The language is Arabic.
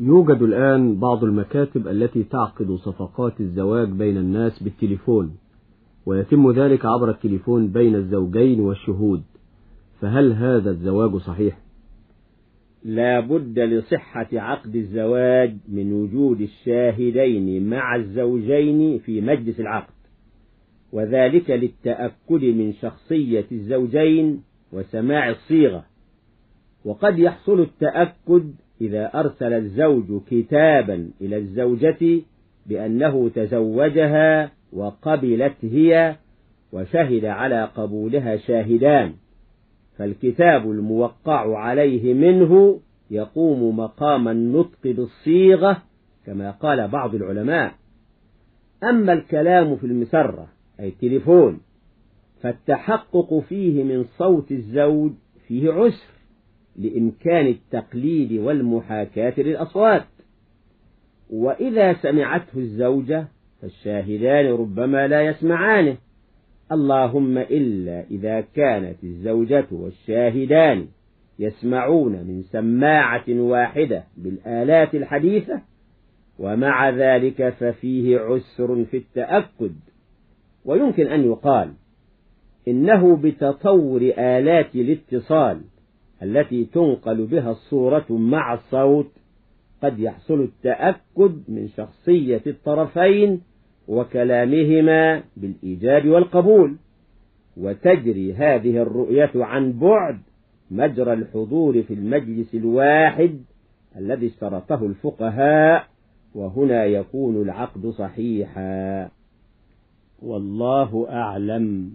يوجد الآن بعض المكاتب التي تعقد صفقات الزواج بين الناس بالتليفون ويتم ذلك عبر التليفون بين الزوجين والشهود فهل هذا الزواج صحيح؟ لا بد لصحة عقد الزواج من وجود الشاهدين مع الزوجين في مجلس العقد وذلك للتأكد من شخصية الزوجين وسماع الصيغة وقد يحصل التأكد إذا أرسل الزوج كتابا إلى الزوجة بأنه تزوجها وقبلت هي وشهد على قبولها شاهدان فالكتاب الموقع عليه منه يقوم مقام النطق بالصيغة كما قال بعض العلماء. أما الكلام في المسرة أي التليفون فالتحقق فيه من صوت الزوج فيه عسر. لإمكان التقليد والمحاكاة للأصوات. وإذا سمعته الزوجة فالشاهدان ربما لا يسمعانه. اللهم إلا إذا كانت الزوجة والشاهدان يسمعون من سماعة واحدة بالآلات الحديثة ومع ذلك ففيه عسر في التأكد. ويمكن أن يقال إنه بتطور آلات الاتصال التي تنقل بها الصورة مع الصوت قد يحصل التأكد من شخصية الطرفين وكلامهما بالإيجاب والقبول. وتجري هذه الرؤية عن بعد مجرى الحضور في المجلس الواحد الذي اشترطه الفقهاء وهنا يكون العقد صحيحا. والله أعلم.